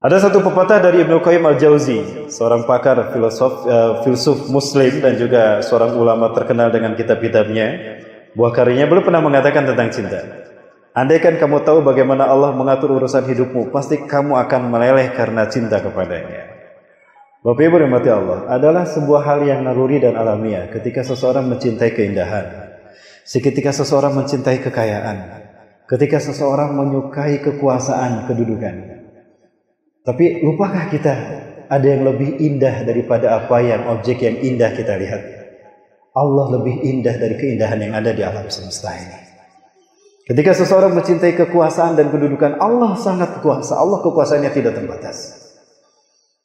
Ada satu pepatah dari Ibnu Qayyim al-Jauzi, seorang pakar filosof, uh, filsuf muslim dan juga seorang ulama terkenal dengan kitab-kitabnya. Buah karyanya belum pernah mengatakan tentang cinta. Andaikan kamu tahu bagaimana Allah mengatur urusan hidupmu, pasti kamu akan meleleh karena cinta kepadanya. Bapak Ibu mati Allah adalah sebuah hal yang naluri dan alamiah ketika seseorang mencintai keindahan, seketika seseorang mencintai kekayaan, ketika seseorang menyukai kekuasaan, kedudukan. Tapi lupakah kita ada yang lebih indah daripada apa yang objek yang indah kita lihat? Allah lebih indah dari keindahan yang ada di alam semesta ini. Ketika seseorang mencintai kekuasaan dan kedudukan, Allah sangat kuasa. Allah kekuasaannya tidak terbatas.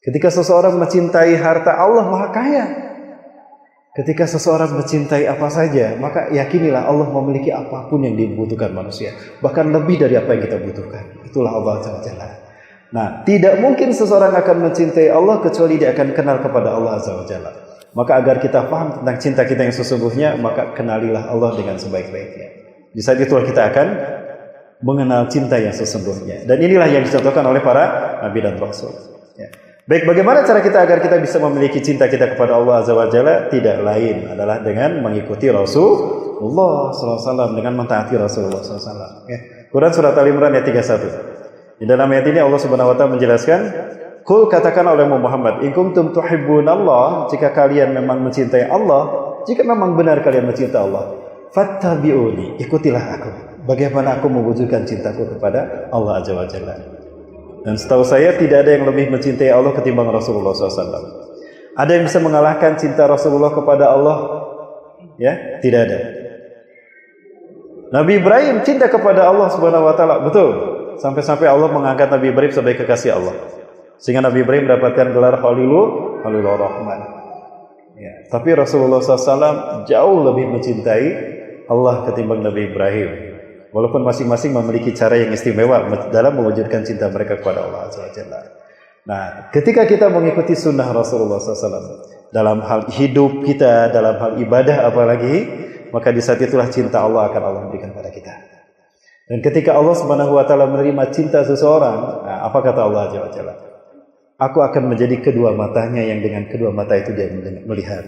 Ketika seseorang mencintai harta, Allah maha kaya. Ketika seseorang mencintai apa saja, maka yakinilah Allah memiliki apa pun yang dibutuhkan manusia. Bahkan lebih dari apa yang kita butuhkan. Itulah Allah Ta'ala. Nah, tidak mungkin seseorang akan mencintai Allah kecuali dia akan kenal kepada Allah Azza wa Jalla. Maka agar kita paham tentang cinta kita yang sesungguhnya, maka kenalilah Allah dengan sebaik-baiknya. Di saat itu kita akan mengenal cinta yang sesungguhnya. Dan inilah yang dicontohkan oleh para nabi dan rasul. Ya. Baik, bagaimana cara kita agar kita bisa memiliki cinta kita kepada Allah Azza wa Jalla? Tidak lain adalah dengan mengikuti Rasulullah SAW, dengan mentaati Rasulullah SAW. Ya. Quran Surat Al-Imran ayat 31. Di dalam ayat ini Allah Subhanahu wa taala menjelaskan, "Kul katakan oleh Muhammad, in kuntum Allah, jika kalian memang mencintai Allah, jika memang benar kalian mencintai Allah, fattabi'uni, ikutilah aku. Bagaimana aku mewujudkan cintaku kepada Allah Azza wa Jalla." Dan setahu saya tidak ada yang lebih mencintai Allah ketimbang Rasulullah SAW. Ada yang bisa mengalahkan cinta Rasulullah kepada Allah? Ya, tidak ada. Nabi Ibrahim cinta kepada Allah Subhanahu wa taala, betul. Sampai-sampai Allah mengangkat Nabi Ibrahim sebagai kekasih Allah. Sehingga Nabi Ibrahim mendapatkan gelar Khalilul, Khalilur Rahman. Ya. Tapi Rasulullah SAW jauh lebih mencintai Allah ketimbang Nabi Ibrahim. Walaupun masing-masing memiliki cara yang istimewa dalam mewujudkan cinta mereka kepada Allah SWT. Nah, ketika kita mengikuti sunnah Rasulullah SAW dalam hal hidup kita, dalam hal ibadah apalagi, maka di saat itulah cinta Allah akan Allah berikan pada kita. Dan ketika Allah Subhanahu wa taala menerima cinta seseorang, nah, apa kata Allah? Aku akan menjadi kedua matanya yang dengan kedua mata itu dia melihat.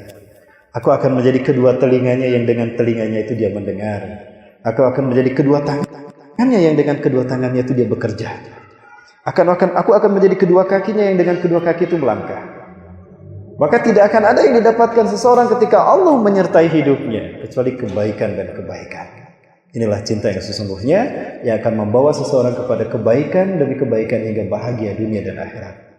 Aku akan menjadi kedua telinganya yang dengan telinganya itu dia mendengar. Aku akan menjadi kedua tangannya yang dengan kedua tangannya itu dia bekerja. Akan akan aku akan menjadi kedua kakinya yang dengan kedua kaki itu melangkah. Maka tidak akan ada yang didapatkan seseorang ketika Allah menyertai hidupnya kecuali kebaikan dan kebaikan. Inilah cinta yang sesungguhnya yang akan membawa seseorang kepada kebaikan demi kebaikan hingga bahagia dunia dan akhirat.